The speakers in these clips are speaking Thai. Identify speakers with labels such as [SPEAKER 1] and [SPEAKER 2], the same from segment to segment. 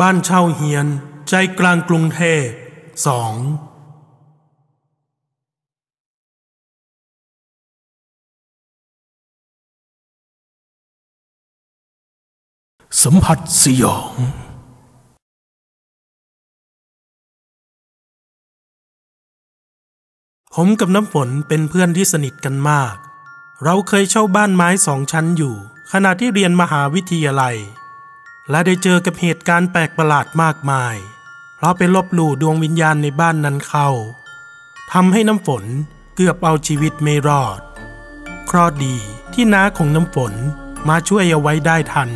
[SPEAKER 1] บ้านเช่าเฮียน ใจกลางกรุงเทพสองสัมผัสสยอง ผมกับน้ำฝนเป็นเพื่อนที่สนิทกันมาก เราเคยเช่าบ้านไม้สองชั้นอยู่ ขณะที่เรียนมหาวิทยาลัย และได้เจอกับเหตุการณ์แปลกประหลาดมากมาย เพราะไปลบหลู่ดวงวิญญาณในบ้านนั้นเข้าทำให้น้ำฝนเกือบเอาชีวิตไม่รอด เคราะดีที่น้าของน้ำฝนมาช่วยเอาไว้ได้ทัน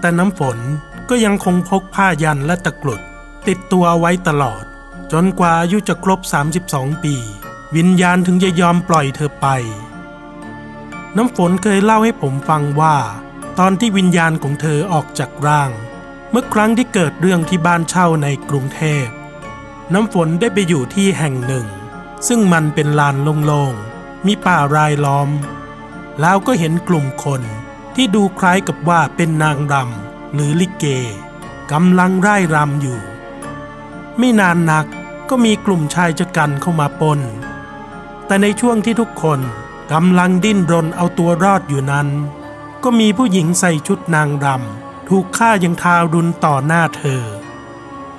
[SPEAKER 1] แต่น้ำฝนก็ยังคงพกผ้ายันและตะกรุด ติดตัวไว้ตลอด จนกว่าอายุจะครบ 32 ปี วิญญาณถึงจะยอมปล่อยเธอไป น้ำฝนเคยเล่าให้ผมฟังว่า ตอนที่วิญญาณของเธอออกจากร่าง เมื่อครั้งที่เกิดเรื่องที่บ้านเช่าในกรุงเทพ น้ำฝนได้ไปอยู่ที่แห่งหนึ่ง ซึ่งมันเป็นลานโล่งๆ มีป่ารายล้อม แล้วก็เห็นกลุ่มคนที่ดูคล้ายกับว่าเป็นนางรำหรือลิเกกำลังร่ายรำอยู่ ไม่นานนักก็มีกลุ่มชายชะกันเข้ามาปนแต่ในช่วงที่ทุกคนกำลังดิ้นรนเอาตัวรอดอยู่นั้น ก็มีผู้หญิงใส่ชุดนางรำถูกฆ่ายังทารุณต่อหน้าเธอ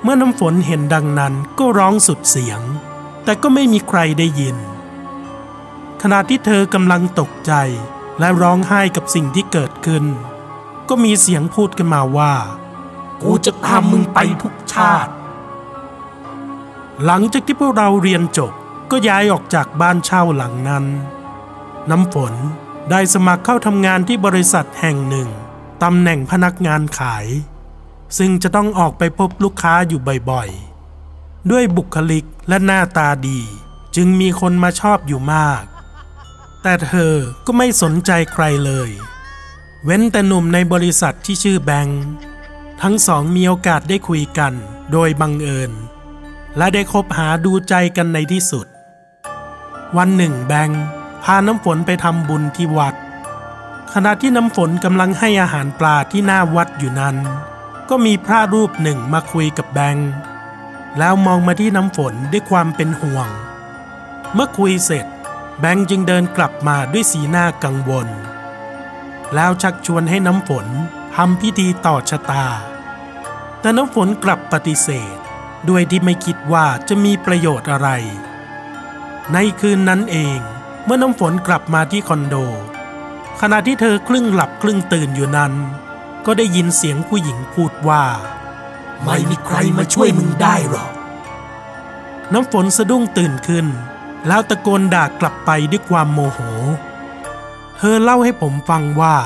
[SPEAKER 1] เมื่อน้ำฝนเห็นดังนั้นก็ร้องสุดเสียง แต่ก็ไม่มีใครได้ยิน ขณะที่เธอกำลังตกใจและร้องไห้กับสิ่งที่เกิดขึ้น ก็มีเสียงพูดกันมาว่า
[SPEAKER 2] กูจะตามมึงไปทุกชาติ
[SPEAKER 1] หลังจากที่พวกเราเรียนจบก็ย้ายออกจากบ้านเช่าหลังนั้น น้ำฝน ได้สมัครเข้าทำงานที่บริษัทแห่งหนึ่งตำแหน่งพนักงานขาย ซึ่งจะต้องออกไปพบลูกค้าอยู่บ่อยๆ ด้วยบุคลิกและหน้าตาดี จึงมีคนมาชอบอยู่มาก แต่เธอก็ไม่สนใจใครเลย เว้นแต่หนุ่มในบริษัทที่ชื่อแบงค์ทั้งสองมีโอกาสได้คุยกันโดยบังเอิญ และได้คบหาดูใจกันในที่สุด วันหนึ่งแบงค์ พาน้ำฝนไปทำบุญที่วัด ขณะที่น้ำฝนกำลังให้อาหารปลาที่หน้าวัดอยู่นั้น ก็มีพระรูปหนึ่งมาคุยกับแบงค์แล้วมองมาที่น้ำฝนด้วยความเป็นห่วง เมื่อคุยเสร็จ แบงค์จึงเดินกลับมาด้วยสีหน้ากังวล แล้วชักชวนให้น้ำฝนทำพิธีต่อชะตา แต่น้ำฝนกลับปฏิเสธ ด้วยที่ไม่คิดว่าจะมีประโยชน์อะไร ในคืนนั้นเอง เมื่อน้ำฝนกลับมาที่คอนโด ขณะที่เธอครึ่งหลับครึ่งตื่นอยู่นั้น ก็ได้ยินเสียงผู้หญิงพูดว่า
[SPEAKER 2] ไม่มีใครมาช่วยมึงได้หรอก
[SPEAKER 1] น้ำฝนสะดุ้งตื่นขึ้น แล้วตะโกนด่ากลับไปด้วยความโมโห เธอเล่าให้ผมฟังว่า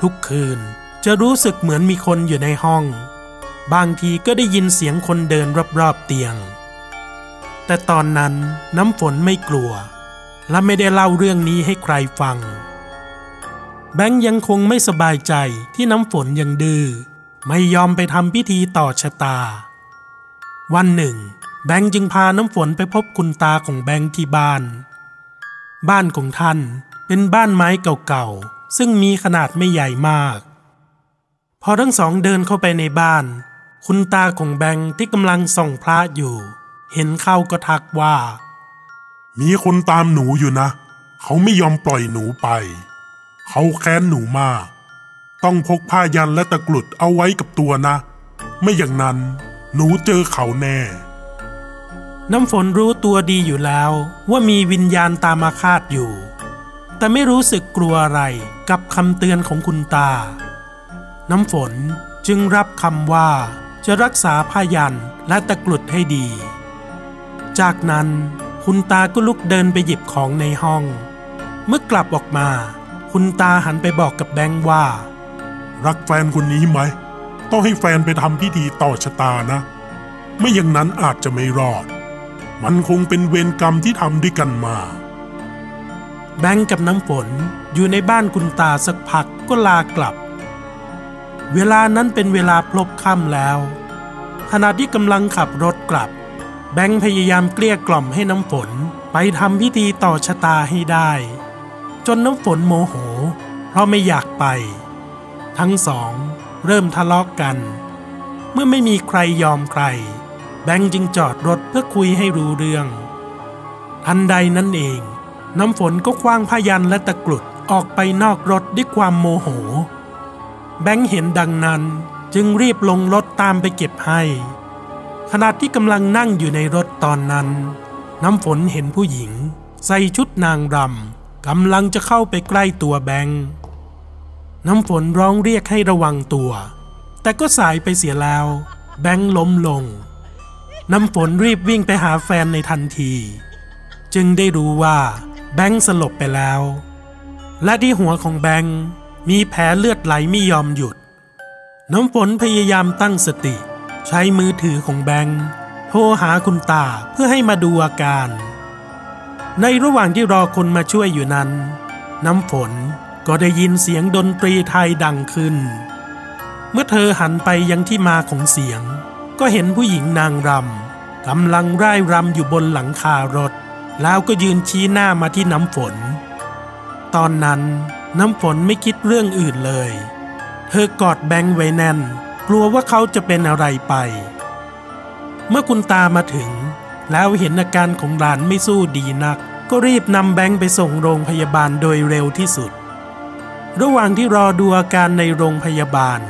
[SPEAKER 1] ทุกคืนจะรู้สึกเหมือนมีคนอยู่ในห้อง บางทีก็ได้ยินเสียงคนเดินรอบๆเตียง แต่ตอนนั้นน้ำฝนไม่กลัว และไม่ได้เล่าเรื่องนี้ให้ใครฟัง แบงค์ยังคงไม่สบายใจที่น้ำฝนยังดื้อไม่ยอมไปทำพิธีต่อชะตา วันหนึ่ง แบงค์จึงพาน้ำฝนไปพบคุณตาของแบงค์ที่บ้าน บ้านของท่านเป็นบ้านไม้เก่าๆ ซึ่งมีขนาดไม่ใหญ่มาก พอทั้งสองเดินเข้าไปในบ้าน คุณตาของแบงค์ที่กำลังส่องพระอยู่ เห็นเข้าก็ทักว่า
[SPEAKER 3] มีคนตามหนูอยู่นะ เขาไม่ยอมปล่อยหนูไป เขาแค้นหนูมาก ต้องพกผ้ายันและตะกรุดเอาไว้กับตัวนะ ไม่อย่างนั้นหนูเจอเขาแน่
[SPEAKER 1] น้ำฝนรู้ตัวดีอยู่แล้วว่ามีวิญญาณตามมาคาดอยู่ แต่ไม่รู้สึกกลัวอะไรกับคำเตือนของคุณตา น้ำฝนจึงรับคำว่าจะรักษาผ้ายันและตะกรุดให้ดี จากนั้น คุณตาก็ลุกเดินไปหยิบของในห้อง เมื่อกลับออกมา คุณตาหันไปบอกกับแบงค์ว่า
[SPEAKER 3] รักแฟนคนนี้ไหม ต้องให้แฟนไปทำพิธีต่อชะตานะ ไม่อย่างนั้นอาจจะไม่รอด มันคงเป็นเวรกรรมที่ทำด้วยกันมา
[SPEAKER 1] แบงค์กับน้ำฝนอยู่ในบ้านคุณตาสักพักก็ลากลับ เวลานั้นเป็นเวลาพลบค่ำแล้วขณะที่กำลังขับรถกลับ แบงค์พยายามเกลี้ยกล่อมให้น้ำฝนไปทำพิธีต่อชะตาให้ได้ จนน้ำฝนโมโห เพราะไม่อยากไป ทั้งสองเริ่มทะเลาะกกัน เมื่อไม่มีใครยอมใคร แบงค์จึงจอดรถเพื่อคุยให้รู้เรื่อง ทันใดนั้นเอง น้ำฝนก็คว้างพยันและตะกรุดออกไปนอกรถด้วยความโมโห แบงค์เห็นดังนั้นจึงรีบลงรถตามไปเก็บให้ ขณะที่กำลังนั่งอยู่ในรถตอนนั้น น้ำฝนเห็นผู้หญิง ใส่ชุดนางรำกำลังจะเข้าไปใกล้ตัวแบงค์น้ำฝนร้องเรียกให้ระวังตัว แต่ก็สายไปเสียแล้ว แบงค์ล้มลง น้ำฝนรีบวิ่งไปหาแฟนในทันที จึงได้รู้ว่า แบงค์สลบไปแล้ว และที่หัวของแบงค์มีแผลเลือดไหลไม่ยอมหยุด น้ำฝนพยายามตั้งสติ ใช้มือถือของแบงค์โทรหาคุณตาเพื่อให้มาดูอาการ ในระหว่างที่รอคนมาช่วยอยู่นั้น น้ำฝนก็ได้ยินเสียงดนตรีไทยดังขึ้น เมื่อเธอหันไปยังที่มาของเสียง ก็เห็นผู้หญิงนางรำกำลังร่ายรำอยู่บนหลังคารถ แล้วก็ยืนชี้หน้ามาที่น้ำฝน ตอนนั้นน้ำฝนไม่คิดเรื่องอื่นเลย เธอกอดแบงค์ไว้แน่น กลัวว่าเขาจะเป็นอะไรไป เมื่อคุณตามาถึง แล้วเห็นอาการของหลานไม่สู้ดีนัก ก็รีบนำแบงค์ไปส่งโรงพยาบาลโดยเร็วที่สุด ระหว่างที่รอดูอาการในโรงพยาบาล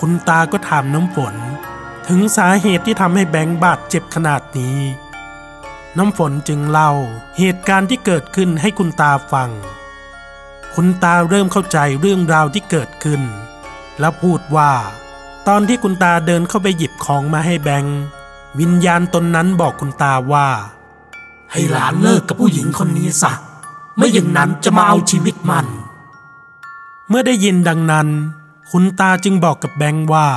[SPEAKER 1] คุณตาก็ถามน้ำฝน ถึงสาเหตุที่ทำให้แบงค์บาดเจ็บขนาดนี้ น้ำฝนจึงเล่าเหตุการณ์ที่เกิดขึ้นให้คุณตาฟัง คุณตาเริ่มเข้าใจเรื่องราวที่เกิดขึ้น แล้วพูดว่า ตอนที่คุณตาเดินเข้าไปหยิบของมาให้แบงค์วิญญาณตนนั้นบอกคุณตาว่า
[SPEAKER 2] ให้หลานเลิกกับผู้หญิงคนนี้ซะไม่อย่างนั้นจะมาเอาชีวิตมัน
[SPEAKER 1] เมื่อได้ยินดังนั้น คุณตาจึงบอกกับแบงค์ว่า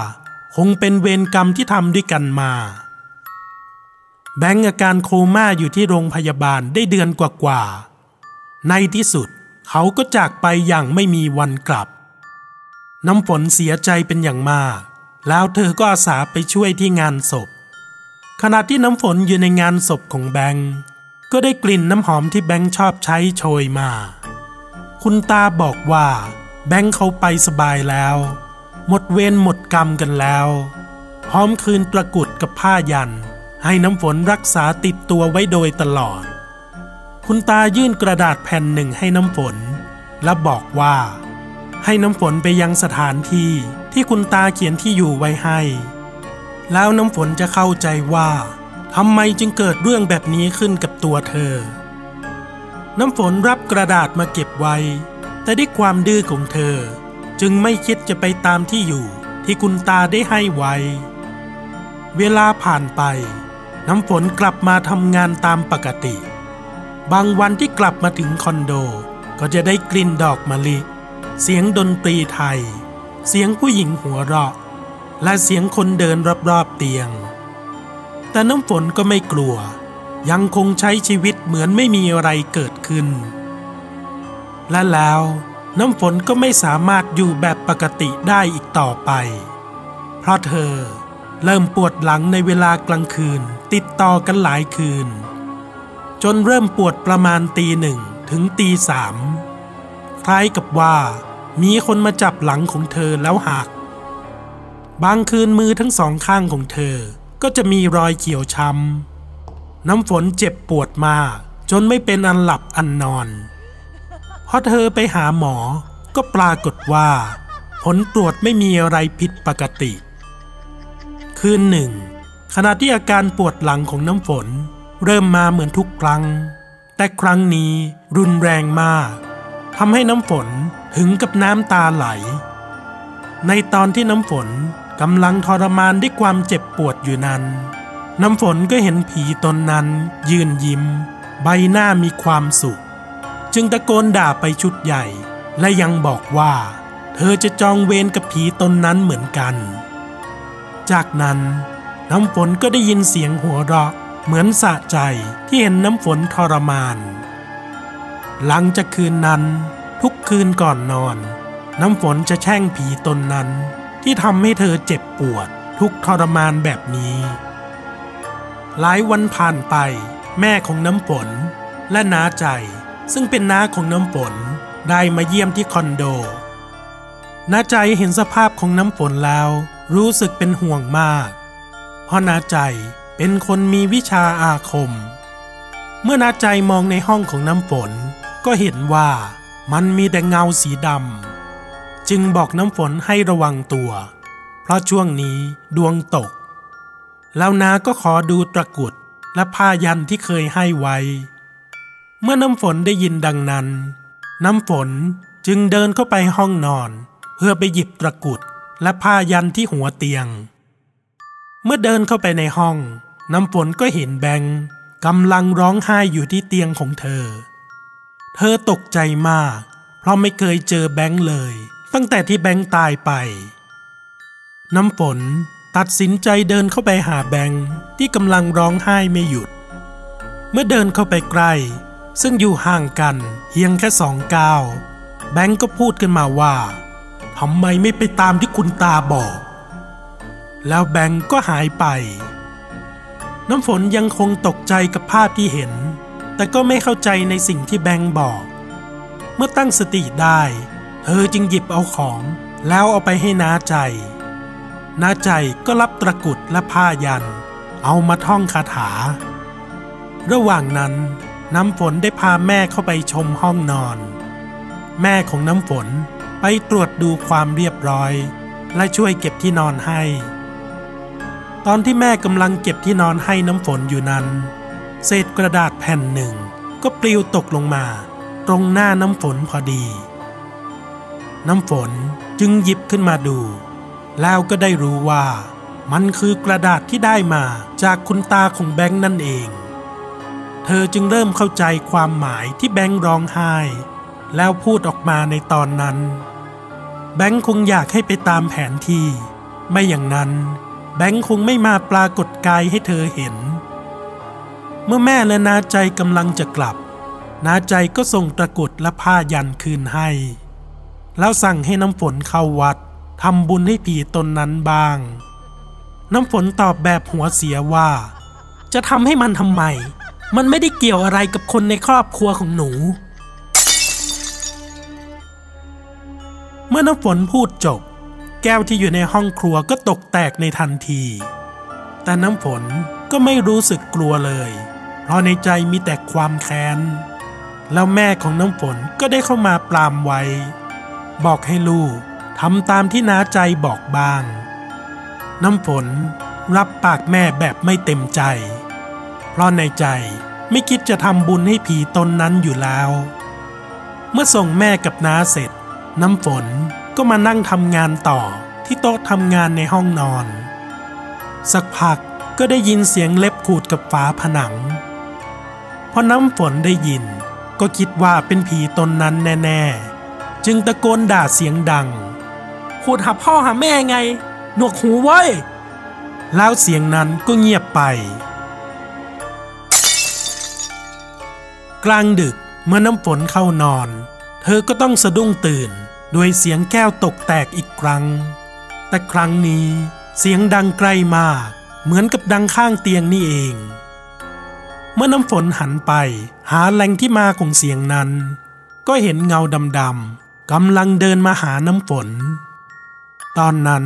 [SPEAKER 1] คงเป็นเวรกรรมที่ทำด้วยกันมา แบงค์อาการโคม่าอยู่ที่โรงพยาบาลได้เดือนกว่าๆในที่สุดเขาก็จากไปอย่างไม่มีวันกลับ น้ำฝนเสียใจเป็นอย่างมาก แล้วเธอก็อาสาไปช่วยที่งานศพ ขณะที่น้ำฝนอยู่ในงานศพของแบงค์ก็ได้กลิ่นน้ำหอมที่แบงค์ชอบใช้โชยมา คุณตาบอกว่า แบงค์เขาไปสบายแล้ว หมดเวรหมดกรรมกันแล้ว พร้อมคืนตะกุดกับผ้ายัน ให้น้ำฝนรักษาติดตัวไว้โดยตลอด คุณตายื่นกระดาษแผ่นหนึ่งให้น้ำฝน และบอกว่า ให้น้ำฝนไปยังสถานที่ที่คุณตาเขียนที่อยู่ไว้ให้ แล้วน้ำฝนจะเข้าใจว่าทำไมจึงเกิดเรื่องแบบนี้ขึ้นกับตัวเธอ น้ำฝนรับกระดาษมาเก็บไว้ แต่ด้วยความดื้อของเธอ จึงไม่คิดจะไปตามที่อยู่ที่คุณตาได้ให้ไว้ เวลาผ่านไป น้ำฝนกลับมาทำงานตามปกติ บางวันที่กลับมาถึงคอนโดก็จะได้กลิ่นดอกมะลิ เสียงดนตรีไทย เสียงผู้หญิงหัวเราะ และเสียงคนเดินรอบๆเตียง แต่น้ำฝนก็ไม่กลัว ยังคงใช้ชีวิตเหมือนไม่มีอะไรเกิดขึ้น และแล้วน้ำฝนก็ไม่สามารถอยู่แบบปกติได้อีกต่อไป เพราะเธอเริ่มปวดหลังในเวลากลางคืนติดต่อกันหลายคืน จนเริ่มปวดประมาณตีหนึ่งถึงตีสาม คล้ายกับว่า มีคนมาจับหลังของเธอแล้วหัก บางคืนมือทั้งสองข้างของเธอก็จะมีรอยเขียวช้ำน้ำฝนเจ็บปวดมากจนไม่เป็นอันหลับอันนอน พอเธอไปหาหมอก็ปรากฏว่า ผลตรวจไม่มีอะไรผิดปกติ คืนหนึ่ง ขณะที่อาการปวดหลังของน้ำฝน เริ่มมาเหมือนทุกครั้ง แต่ครั้งนี้รุนแรงมาก ทำให้น้ำฝนถึงกับน้ำตาไหล ในตอนที่น้ำฝนกำลังทรมานด้วยความเจ็บปวดอยู่นั้น น้ำฝนก็เห็นผีตนนั้น ยืนยิ้ม ใบหน้ามีความสุข จึงตะโกนด่าไปชุดใหญ่ และยังบอกว่า เธอจะจองเวรกับผีตนนั้นเหมือนกัน จากนั้นน้ำฝนก็ได้ยินเสียงหัวเราะเหมือนสะใจที่เห็นน้ำฝนทรมาน หลังจากคืนนั้น ทุกคืนก่อนนอน น้ำฝนจะแช่งผีตนนั้น ที่ทำให้เธอเจ็บปวด ทุกทรมานแบบนี้ หลายวันผ่านไป แม่ของน้ำฝนและน้าใจ ซึ่งเป็นน้าของน้ำฝนได้มาเยี่ยมที่คอนโดน้าใจเห็นสภาพของน้ำฝนแล้ว รู้สึกเป็นห่วงมาก เพราะนาใจเป็นคนมีวิชาอาคม เมื่อนาใจมองในห้องของน้ำฝน ก็เห็นว่ามันมีแต่เงาสีดำจึงบอกน้ำฝนให้ระวังตัว เพราะช่วงนี้ดวงตก แล้วนาก็ขอดูตะกุดและผ้ายันที่เคยให้ไว้ เมื่อน้ำฝนได้ยินดังนั้น น้ำฝนจึงเดินเข้าไปห้องนอน เพื่อไปหยิบตะกุดและผ้ายันที่หัวเตียง เมื่อเดินเข้าไปในห้อง น้ำฝนก็เห็นแบงกำลังร้องไห้อยู่ที่เตียงของเธอ เธอตกใจมาก เพราะไม่เคยเจอแบงค์เลย ตั้งแต่ที่แบงค์ตายไป น้ำฝนตัดสินใจเดินเข้าไปหาแบงค์ที่กำลังร้องไห้ไม่หยุด เมื่อเดินเข้าไปใกล้ ซึ่งอยู่ห่างกันเพียงแค่สองก้าวแบงค์ก็พูดขึ้นมาว่าทำไมไม่ไปตามที่คุณตาบอก แล้วแบงค์ก็หายไป น้ำฝนยังคงตกใจกับภาพที่เห็น แต่ก็ไม่เข้าใจในสิ่งที่แบงค์บอก เมื่อตั้งสติได้ เธอจึงหยิบเอาของแล้วเอาไปให้น้าใจ น้าใจก็รับตะกุดและผ้ายัน เอามาท่องคาถา ระหว่างนั้นน้ำฝนได้พาแม่เข้าไปชมห้องนอน แม่ของน้ำฝนไปตรวจดูความเรียบร้อย และช่วยเก็บที่นอนให้ ตอนที่แม่กำลังเก็บที่นอนให้น้ำฝนอยู่นั้น เศษกระดาษแผ่นหนึ่งก็ปลิวตกลงมา ตรงหน้าน้ำฝนพอดี น้ำฝนจึงหยิบขึ้นมาดู แล้วก็ได้รู้ว่า มันคือกระดาษที่ได้มาจากคุณตาของแบงค์นั่นเอง เธอจึงเริ่มเข้าใจความหมายที่แบงค์ร้องไห้ แล้วพูดออกมาในตอนนั้น แบงค์คงอยากให้ไปตามแผนที่ ไม่อย่างนั้น แบงค์คงไม่มาปรากฏกายให้เธอเห็น เมื่อแม่และนาใจกำลังจะกลับ นาใจก็ส่งตะกุดและผ้ายันคืนให้ แล้วสั่งให้น้ำฝนเข้าวัดทำบุญให้ผีตนนั้นบ้าง น้ำฝนตอบแบบหัวเสียว่า จะทำให้มันทำไม มันไม่ได้เกี่ยวอะไรกับคนในครอบครัวของหนู เมื่อน้ำฝนพูดจบ แก้วที่อยู่ในห้องครัวก็ตกแตกในทันที แต่น้ำฝนก็ไม่รู้สึกกลัวเลย เพราะในใจมีแต่ความแค้น แล้วแม่ของน้ำฝนก็ได้เข้ามาปรามไว้ บอกให้ลูกทำตามที่น้าใจบอกบ้าง น้ำฝนรับปากแม่แบบไม่เต็มใจ เพราะในใจไม่คิดจะทำบุญให้ผีตนนั้นอยู่แล้ว เมื่อส่งแม่กับน้าเสร็จ น้ำฝนก็มานั่งทำงานต่อที่โต๊ะทำงานในห้องนอน สักพักก็ได้ยินเสียงเล็บขูดกับฝาผนัง อน้ำฝนได้ยิน ก็คิดว่าเป็นผีตนนั้นแน่ๆ จึงตะโกนด่าเสียงดังขูดหาพ่อหาแม่ไง หนวกหูไว้ แล้วเสียงนั้นก็เงียบไป กลางดึกเมื่อน้ำฝนเข้านอน เธอก็ต้องสะดุ้งตื่นด้วยเสียงแก้วตกแตกอีกครั้ง แต่ครั้งนี้เสียงดังไกลมาก เหมือนกับดังข้างเตียงนี่เอง เมื่อน้ำฝนหันไป หาแหล่งที่มาของเสียงนั้น ก็เห็นเงาดำๆกำลังเดินมาหาน้ำฝน ตอนนั้น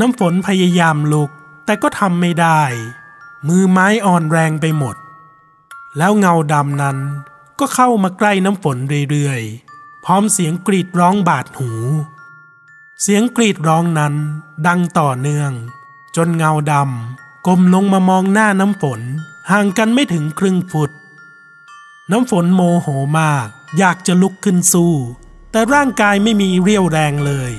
[SPEAKER 1] น้ำฝนพยายามลุกแต่ก็ทำไม่ได้ มือไม้อ่อนแรงไปหมด แล้วเงาดำนั้นก็เข้ามาใกล้น้ำฝนเรื่อยๆ พร้อมเสียงกรีดร้องบาดหู เสียงกรีดร้องนั้นดังต่อเนื่อง จนเงาดำก้มลงมามองหน้าน้ำฝน ห่างกันไม่ถึงครึ่งฟุต น้ำฝนโมโหมาก อยากจะลุกขึ้นสู้ แต่ร่างกายไม่มีเรี่ยวแรงเลย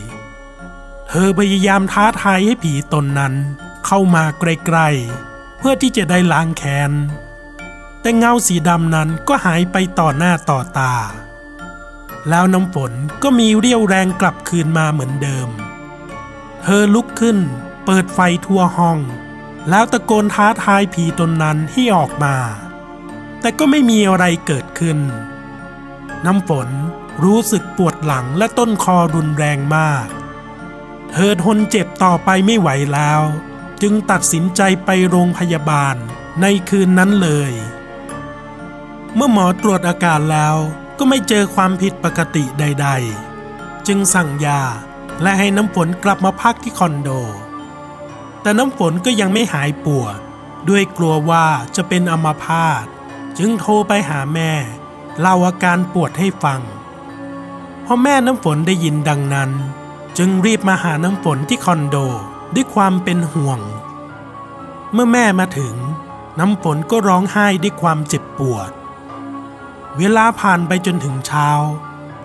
[SPEAKER 1] เธอพยายามท้าทายให้ผีตนนั้น เข้ามาใกล้ๆเพื่อที่จะได้ล้างแค้น แต่เงาสีดำนั้นก็หายไปต่อหน้าต่อตา แล้วน้ำฝนก็มีเรี่ยวแรงกลับคืนมาเหมือนเดิม เธอลุกขึ้น เปิดไฟทั่วห้อง แล้วตะโกนท้าทายผีตนนั้นให้ออกมา แต่ก็ไม่มีอะไรเกิดขึ้น น้ำฝนรู้สึกปวดหลังและต้นคอรุนแรงมาก เธอทนเจ็บต่อไปไม่ไหวแล้ว จึงตัดสินใจไปโรงพยาบาลในคืนนั้นเลย เมื่อหมอตรวจอาการแล้วก็ไม่เจอความผิดปกติใด ๆ จึงสั่งยาและให้น้ำฝนกลับมาพักที่คอนโด แต่น้ำฝนก็ยังไม่หายปวด ด้วยกลัวว่าจะเป็นอัมาพาตจึงโทรไปหาแม่เล่าอาการปวดให้ฟังพอแม่น้ำฝนได้ยินดังนั้น จึงรีบมาหาน้ำฝนที่คอนโดด้วยความเป็นห่วง เมื่อแม่มาถึง น้ำฝนก็ร้องไห้ด้วยความเจ็บปวด เวลาผ่านไปจนถึงเช้า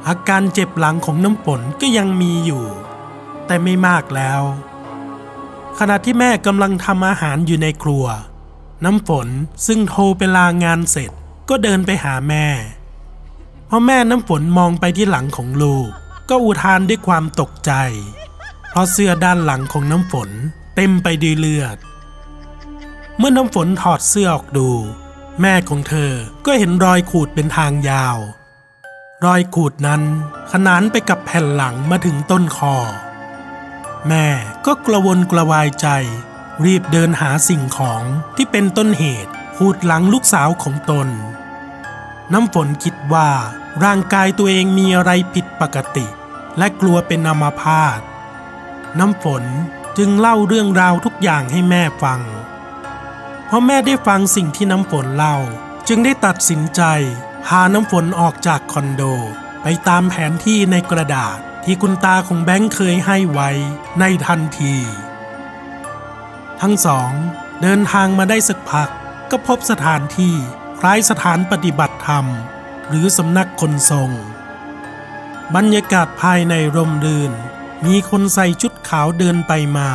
[SPEAKER 1] อาการเจ็บหลังของน้ำฝนก็ยังมีอยู่ แต่ไม่มากแล้ว ขณะที่แม่กำลังทำอาหารอยู่ในครัว น้ำฝนซึ่งโทรไปลางานเสร็จก็เดินไปหาแม่พอแม่น้ำฝนมองไปที่หลังของลูก ก็อุทานด้วยความตกใจ เพราะเสื้อด้านหลังของน้ำฝนเต็มไปด้วยเลือด เมื่อน้ำฝนถอดเสื้อออกดู แม่ของเธอก็เห็นรอยขูดเป็นทางยาว รอยขูดนั้นขนานไปกับแผ่นหลังมาถึงต้นคอ แม่ก็กระวนกระวายใจ รีบเดินหาสิ่งของที่เป็นต้นเหตุขูดหลังลูกสาวของตน น้ำฝนคิดว่า ร่างกายตัวเองมีอะไรผิดปกติ และกลัวเป็นอัมาพาตน้ำฝนจึงเล่าเรื่องราวทุกอย่างให้แม่ฟัง เพอแม่ได้ฟังสิ่งที่น้ำฝนเล่า จึงได้ตัดสินใจพาน้ำฝนออกจากคอนโด ไปตามแผนที่ในกระดาษ ที่คุณตาของแบงค์เคยให้ไว้ในทันที ทั้งสองเดินทางมาได้สักพักก็พบสถานที่คล้ายสถานปฏิบัติธรรม หรือสำนักคนทรง บรรยากาศภายในร่มรื่น มีคนใส่ชุดขาวเดินไปมา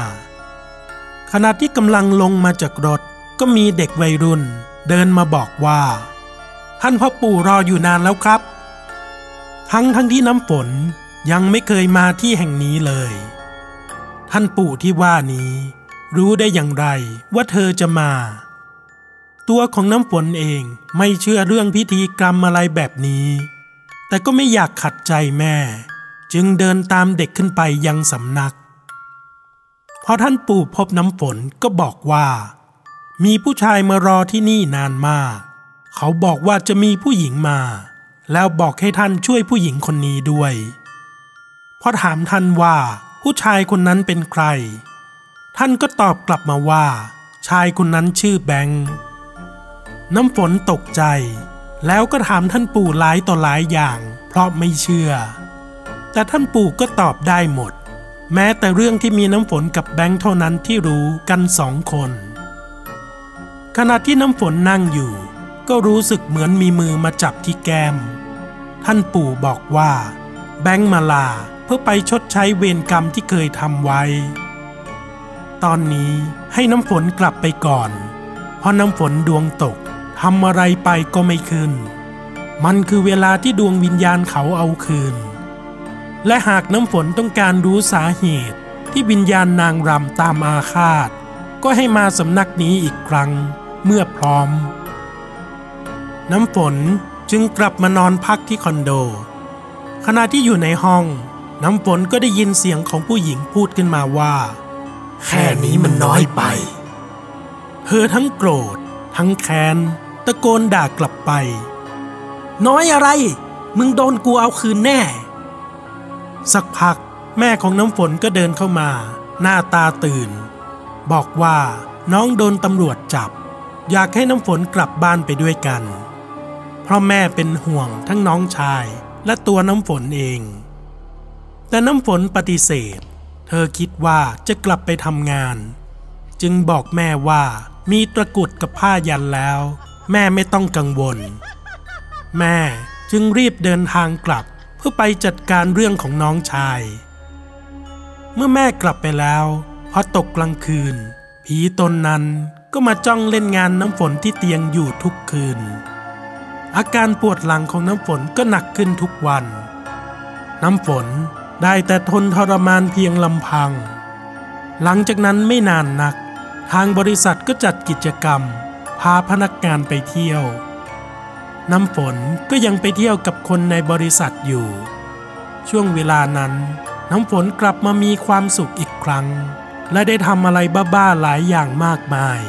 [SPEAKER 1] ขณะที่กำลังลงมาจากรถก็มีเด็กวัยรุ่นเดินมาบอกว่า ท่านพ่อปู่รออยู่นานแล้วครับ ทั้งทั้งที่น้ำฝน ยังไม่เคยมาที่แห่งนี้เลย ท่านปู่ที่ว่านี้ รู้ได้อย่างไรว่าเธอจะมา ตัวของน้ำฝนเองไม่เชื่อเรื่องพิธีกรรมอะไรแบบนี้ แต่ก็ไม่อยากขัดใจแม่ จึงเดินตามเด็กขึ้นไปยังสำนัก พอท่านปู่พบน้ำฝนก็บอกว่า มีผู้ชายมารอที่นี่นานมาก เขาบอกว่าจะมีผู้หญิงมา แล้วบอกให้ท่านช่วยผู้หญิงคนนี้ด้วย พอถามท่านว่าผู้ชายคนนั้นเป็นใคร ท่านก็ตอบกลับมาว่า ชายคนนั้นชื่อแบงค์น้ำฝนตกใจ แล้วก็ถามท่านปู่หลายต่อหลายอย่าง เพราะไม่เชื่อ แต่ท่านปู่ก็ตอบได้หมด แม้แต่เรื่องที่มีน้ำฝนกับแบงค์เท่านั้นที่รู้กันสองคน ขณะที่น้ำฝนนั่งอยู่ ก็รู้สึกเหมือนมีมือมาจับที่แก้ม ท่านปู่บอกว่า แบงค์มาลา พื่อไปชดใช้เวรกรรมที่เคยทำไว้ ตอนนี้ให้น้ำฝนกลับไปก่อน เพราะน้ำฝนดวงตกทำอะไรไปก็ไม่คืน มันคือเวลาที่ดวงวิญญาณเขาเอาคืน และหากน้ำฝนต้องการรู้สาเหตุที่วิญญาณนางรำตามอาฆาต ก็ให้มาสำนักนี้อีกครั้งเมื่อพร้อม น้ำฝนจึงกลับมานอนพักที่คอนโด ขณะที่อยู่ในห้อง น้ำฝนก็ได้ยินเสียงของผู้หญิงพูดขึ้นมาว่า
[SPEAKER 2] แค่นี้มันน้อยไป
[SPEAKER 1] เธอทั้งโกรธ ทั้งแค้น ตะโกนด่ากลับไป น้อยอะไร มึงโดนกูเอาคืนแน่ สักพักแม่ของน้ำฝนก็เดินเข้ามา หน้าตาตื่น บอกว่าน้องโดนตำรวจจับ อยากให้น้ำฝนกลับบ้านไปด้วยกัน เพราะแม่เป็นห่วงทั้งน้องชายและตัวน้ำฝนเอง แต่น้ำฝนปฏิเสธ เธอคิดว่าจะกลับไปทำงาน จึงบอกแม่ว่ามีตะกุดกับผ้ายันแล้ว แม่ไม่ต้องกังวล แม่จึงรีบเดินทางกลับเพื่อไปจัดการเรื่องของน้องชาย เมื่อแม่กลับไปแล้วพอตกกลางคืน ผีตนนั้นก็มาจ้องเล่นงานน้ำฝนที่เตียงอยู่ทุกคืน อาการปวดหลังของน้ำฝนก็หนักขึ้นทุกวัน น้ำฝน ได้แต่ทนทรมานเพียงลำพัง หลังจากนั้นไม่นานนัก ทางบริษัทก็จัดกิจกรรม พาพนักงานไปเที่ยว น้ำฝนก็ยังไปเที่ยวกับคนในบริษัทอยู่ ช่วงเวลานั้น น้ำฝนกลับมามีความสุขอีกครั้ง และได้ทำอะไรบ้าๆหลายอย่างมากมาย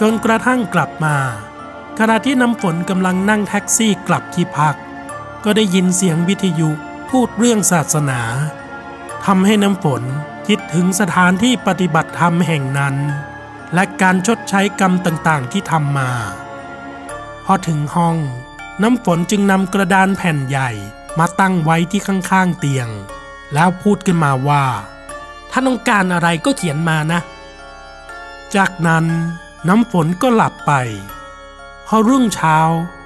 [SPEAKER 1] จนกระทั่งกลับมา ขณะที่น้ำฝนกำลังนั่งแท็กซี่กลับที่พัก ก็ได้ยินเสียงวิทยุ พูดเรื่องศาสนาทำให้น้ำฝนคิดถึงสถานที่ปฏิบัติธรรมแห่งนั้น และการชดใช้กรรมต่างๆที่ทำมา พอถึงห้อง น้ำฝนจึงนำกระดานแผ่นใหญ่มาตั้งไว้ที่ข้างๆเตียง แล้วพูดขึ้นมาว่า ถ้าต้องการอะไรก็เขียนมานะ จากนั้นน้ำฝนก็หลับไป พอรุ่งเช้า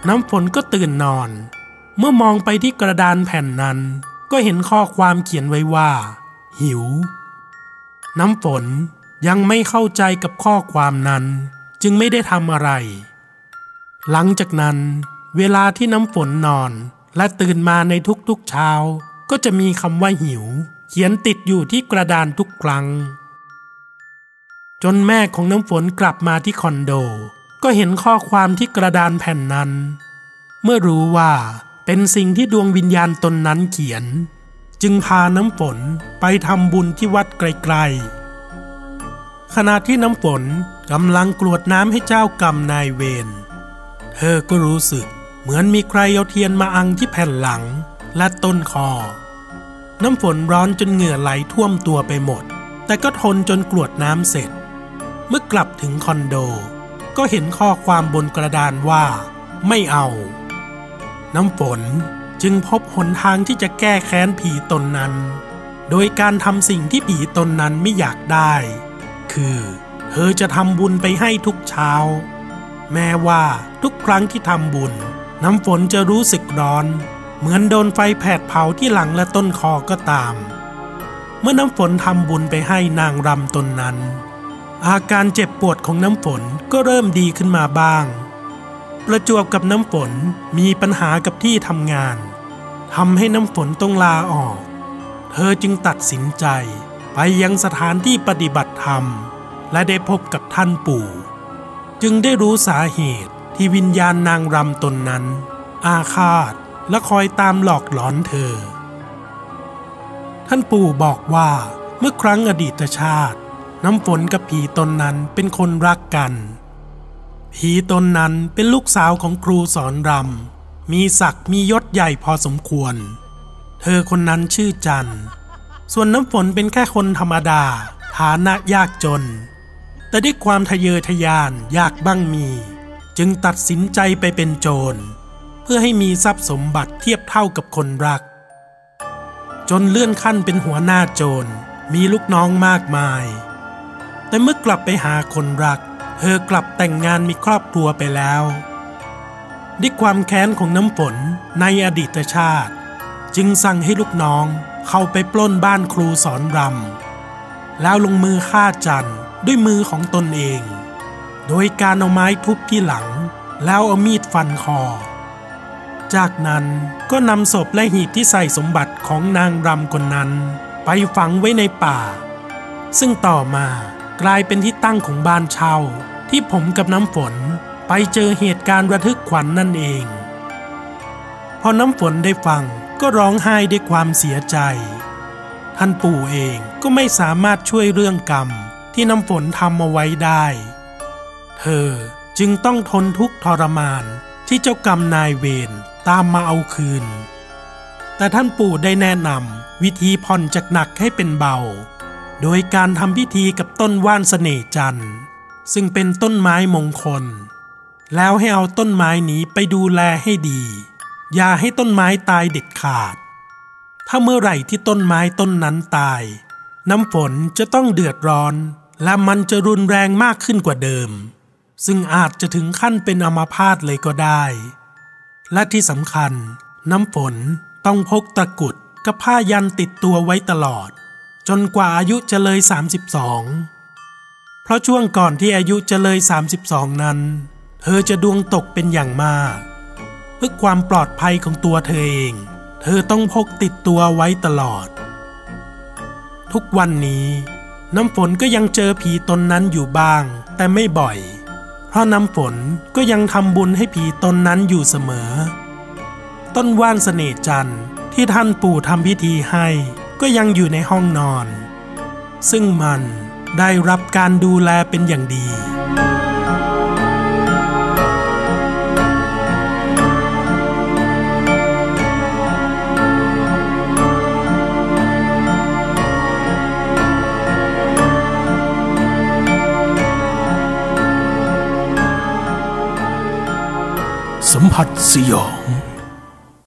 [SPEAKER 1] น้ำฝนก็ตื่นนอน เมื่อมองไปที่กระดานแผ่นนั้น ก็เห็นข้อความเขียนไว้ว่า หิว น้ำฝนยังไม่เข้าใจกับข้อความนั้น จึงไม่ได้ทำอะไร หลังจากนั้น เวลาที่น้ำฝนนอนและตื่นมาในทุกๆเช้า ก็จะมีคำว่าหิว เขียนติดอยู่ที่กระดานทุกครั้ง จนแม่ของน้ำฝนกลับมาที่คอนโด ก็เห็นข้อความที่กระดานแผ่นนั้น เมื่อรู้ว่า เป็นสิ่งที่ดวงวิญญาณตนนั้นเขียน จึงพาน้ำฝนไปทำบุญที่วัดไกลๆ ขณะที่น้ำฝนกำลังกรวดน้ำให้เจ้ากรรมนายเวร เธอก็รู้สึกเหมือนมีใครเอาเทียนมาอังที่แผ่นหลังและต้นคอ น้ำฝนร้อนจนเหงื่อไหลท่วมตัวไปหมด แต่ก็ทนจนกรวดน้ำเสร็จ เมื่อกลับถึงคอนโด ก็เห็นข้อความบนกระดานว่า ไม่เอา น้ำฝนจึงพบหนทางที่จะแก้แค้นผีตนนั้น โดยการทำสิ่งที่ผีตนนั้นไม่อยากได้ คือเธอจะทำบุญไปให้ทุกเช้า แม้ว่าทุกครั้งที่ทำบุญ น้ำฝนจะรู้สึกร้อน เหมือนโดนไฟแผดเผาที่หลังและต้นคอก็ตาม เมื่อน้ำฝนทำบุญไปให้นางรำตนนั้น อาการเจ็บปวดของน้ำฝนก็เริ่มดีขึ้นมาบ้าง ประจวบกับน้ำฝนมีปัญหากับที่ทำงานทำให้น้ำฝนต้องลาออก เธอจึงตัดสินใจ ไปยังสถานที่ปฏิบัติธรรม และได้พบกับท่านปู่ จึงได้รู้สาเหตุที่วิญญาณนางรำตนนั้น อาฆาตและคอยตามหลอกหลอนเธอ ท่านปู่บอกว่าเมื่อครั้งอดีตชาติ น้ำฝนกับผีตนนั้นเป็นคนรักกัน ผีตนนั้นเป็นลูกสาวของครูสอนรำ มีศักดิ์มียศใหญ่พอสมควร เธอคนนั้นชื่อจัน ส่วนน้ำฝนเป็นแค่คนธรรมดา ฐานะยากจน แต่ด้วยความทะเยอทะยานอยากบ้างมี จึงตัดสินใจไปเป็นโจร เพื่อให้มีทรัพย์สมบัติเทียบเท่ากับคนรัก จนเลื่อนขั้นเป็นหัวหน้าโจร มีลูกน้องมากมาย แต่เมื่อกลับไปหาคนรักเเธอกลับแต่งงานมีครอบครัวไปแล้วด้วยความแค้นของน้ำฝนในอดีตชาติ จึงสั่งให้ลูกน้องเข้าไปปล้นบ้านครูสอนรำแล้วลงมือฆ่าจันด้วยมือของตนเอง โดยการเอาไม้ทุบที่หลัง แล้วเอามีดฟันคอ จากนั้นก็นำศพและหีบที่ใส่สมบัติของนางรำคนนั้น ไปฝังไว้ในป่า ซึ่งต่อมา กลายเป็นที่ตั้งของบ้านเช่าที่ผมกับน้ำฝนไปเจอเหตุการณ์ระทึกขวัญนนั่นเอง พอน้ำฝนได้ฟังก็ร้องไห้ด้วยความเสียใจ ท่านปู่เองก็ไม่สามารถช่วยเรื่องกรรมที่น้ำฝนทำเอาไว้ได้ เธอจึงต้องทนทุกข์ทรมานที่เจ้ากรรมนายเวรตามมาเอาคืน แต่ท่านปู่ได้แนะนำวิธีผ่อนจากหนักให้เป็นเบา โดยการทำพิธีกับต้นว่านเสน่จันทร์ ซึ่งเป็นต้นไม้มงคล แล้วให้เอาต้นไม้นี้ไปดูแลให้ดี อย่าให้ต้นไม้ตายเด็ดขาด ถ้าเมื่อไหร่ที่ต้นไม้ต้นนั้นตาย น้ำฝนจะต้องเดือดร้อน และมันจะรุนแรงมากขึ้นกว่าเดิม ซึ่งอาจจะถึงขั้นเป็นอัมาพาตเลยก็ได้ และที่สำคัญ น้ำฝนต้องพกตะกุดกับผ้ายันติดตัวไว้ตลอด จนกว่าอายุจะเลย 32 เพราะช่วงก่อนที่อายุจะเลย 32 นั้น เธอจะดวงตกเป็นอย่างมาก เพื่อความปลอดภัยของตัวเธอเอง เธอต้องพกติดตัวไว้ตลอด ทุกวันนี้น้ำฝนก็ยังเจอผีตนนั้นอยู่บ้าง แต่ไม่บ่อย เพราะน้ำฝนก็ยังทำบุญให้ผีตนนั้นอยู่เสมอ ต้นว่านเสน่จันทร์ที่ท่านปู่ทำพิธีให้ ก็ยังอยู่ในห้องนอน ซึ่งมันได้รับการดูแลเป็นอย่างดี สัมผัสสยอง